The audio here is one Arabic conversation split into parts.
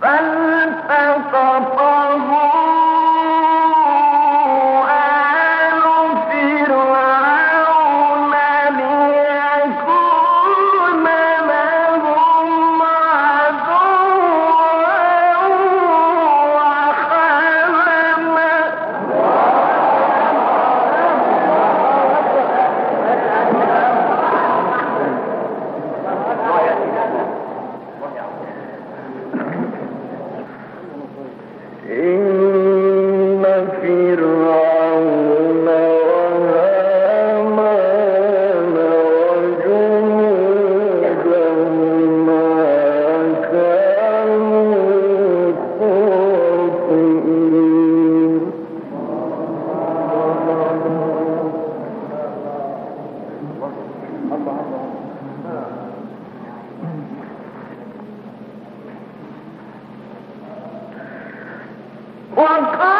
فالتقطه قالت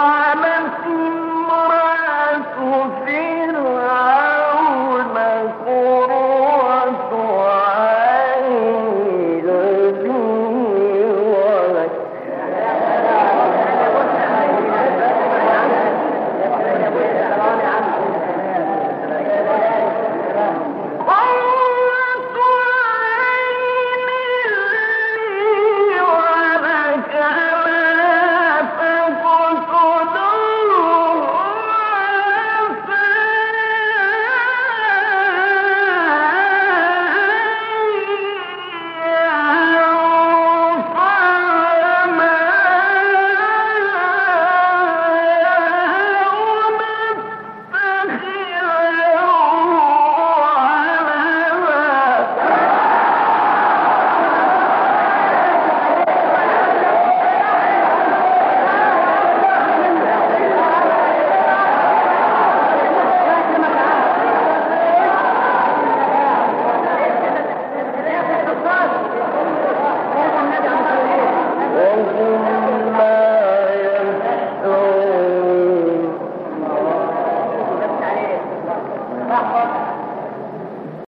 امرأة